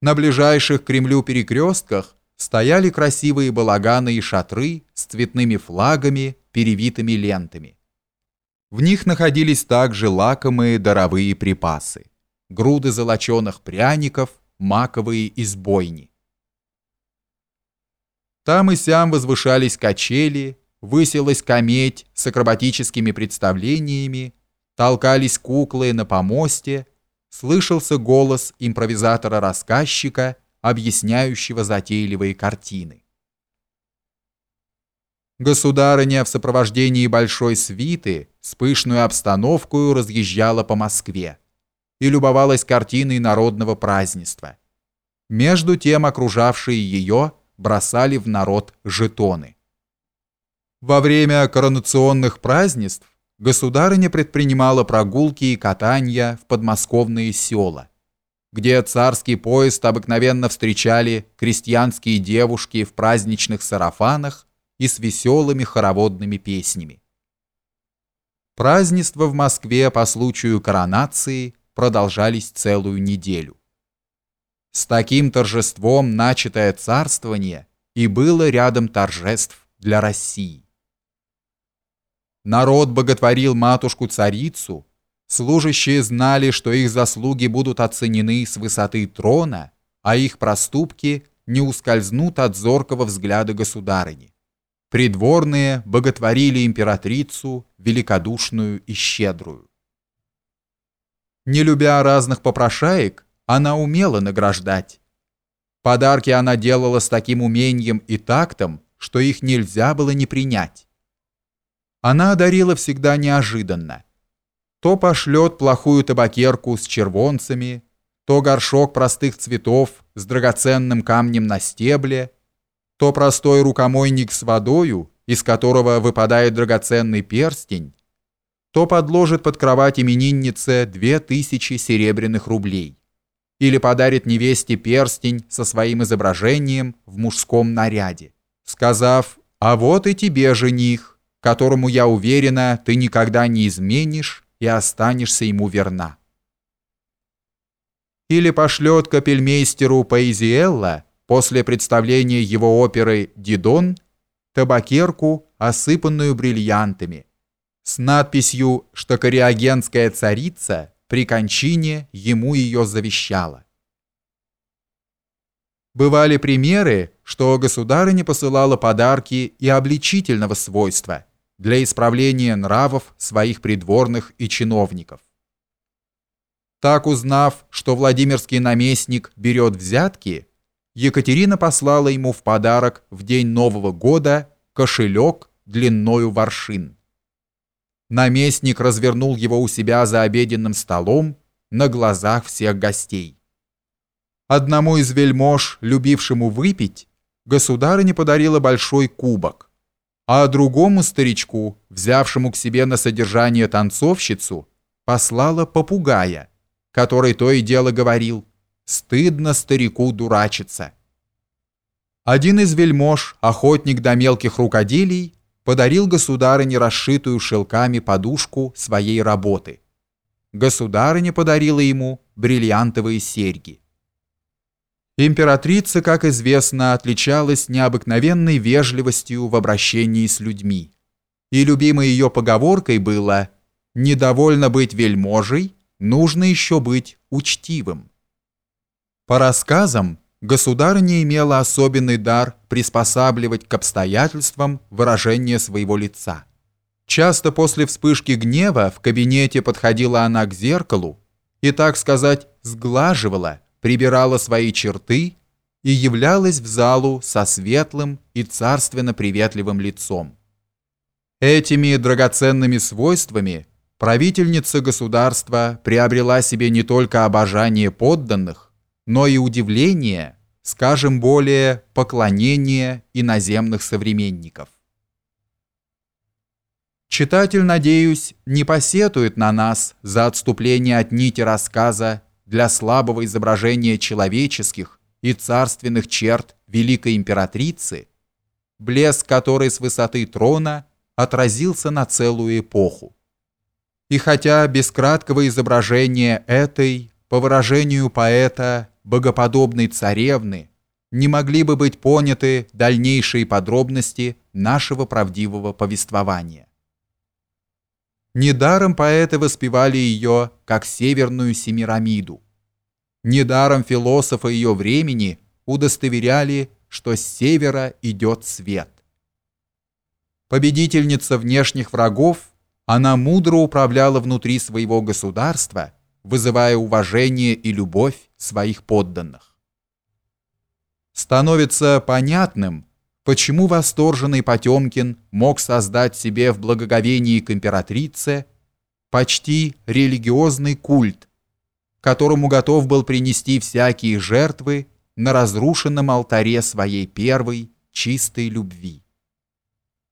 На ближайших к Кремлю перекрестках стояли красивые балаганы и шатры с цветными флагами, перевитыми лентами. В них находились также лакомые даровые припасы, груды золоченых пряников, маковые избойни. Там и сям возвышались качели, высилась кометь с акробатическими представлениями, толкались куклы на помосте, слышался голос импровизатора-рассказчика, объясняющего затейливые картины. Государыня в сопровождении большой свиты с пышную обстановкой разъезжала по Москве и любовалась картиной народного празднества. Между тем окружавшие ее бросали в народ жетоны. Во время коронационных празднеств государыня предпринимала прогулки и катания в подмосковные села, где царский поезд обыкновенно встречали крестьянские девушки в праздничных сарафанах и с веселыми хороводными песнями. Празднества в Москве по случаю коронации продолжались целую неделю. С таким торжеством начатое царствование и было рядом торжеств для России. Народ боготворил матушку-царицу, служащие знали, что их заслуги будут оценены с высоты трона, а их проступки не ускользнут от зоркого взгляда государыни. Придворные боготворили императрицу, великодушную и щедрую. Не любя разных попрошаек, она умела награждать. Подарки она делала с таким умением и тактом, что их нельзя было не принять она одарила всегда неожиданно. То пошлет плохую табакерку с червонцами, то горшок простых цветов с драгоценным камнем на стебле, то простой рукомойник с водою, из которого выпадает драгоценный перстень, то подложит под кровать имениннице две тысячи серебряных рублей или подарит невесте перстень со своим изображением в мужском наряде, сказав «А вот и тебе, жених, которому, я уверена, ты никогда не изменишь и останешься ему верна. Или пошлет капельмейстеру Паизиэлла после представления его оперы «Дидон» табакерку, осыпанную бриллиантами, с надписью, что кориагенская царица при кончине ему ее завещала. Бывали примеры, что государыня посылала подарки и обличительного свойства – для исправления нравов своих придворных и чиновников. Так узнав, что Владимирский наместник берет взятки, Екатерина послала ему в подарок в день Нового года кошелек длинною воршин. Наместник развернул его у себя за обеденным столом на глазах всех гостей. Одному из вельмож, любившему выпить, государыня подарила большой кубок, а другому старичку, взявшему к себе на содержание танцовщицу, послала попугая, который то и дело говорил «стыдно старику дурачиться». Один из вельмож, охотник до мелких рукоделий, подарил государыне расшитую шелками подушку своей работы. Государыня подарила ему бриллиантовые серьги. Императрица, как известно, отличалась необыкновенной вежливостью в обращении с людьми. И любимой ее поговоркой было «Недовольно быть вельможей, нужно еще быть учтивым». По рассказам, государыня имела особенный дар приспосабливать к обстоятельствам выражение своего лица. Часто после вспышки гнева в кабинете подходила она к зеркалу и, так сказать, сглаживала – прибирала свои черты и являлась в залу со светлым и царственно-приветливым лицом. Этими драгоценными свойствами правительница государства приобрела себе не только обожание подданных, но и удивление, скажем более, поклонение иноземных современников. Читатель, надеюсь, не посетует на нас за отступление от нити рассказа для слабого изображения человеческих и царственных черт великой императрицы, блеск которой с высоты трона отразился на целую эпоху. И хотя без краткого изображения этой по выражению поэта, богоподобной царевны, не могли бы быть поняты дальнейшие подробности нашего правдивого повествования. Недаром поэты воспевали ее как северную Семирамиду. Недаром философы ее времени удостоверяли, что с севера идет свет. Победительница внешних врагов, она мудро управляла внутри своего государства, вызывая уважение и любовь своих подданных. Становится понятным, почему восторженный Потемкин мог создать себе в благоговении к императрице почти религиозный культ, которому готов был принести всякие жертвы на разрушенном алтаре своей первой чистой любви.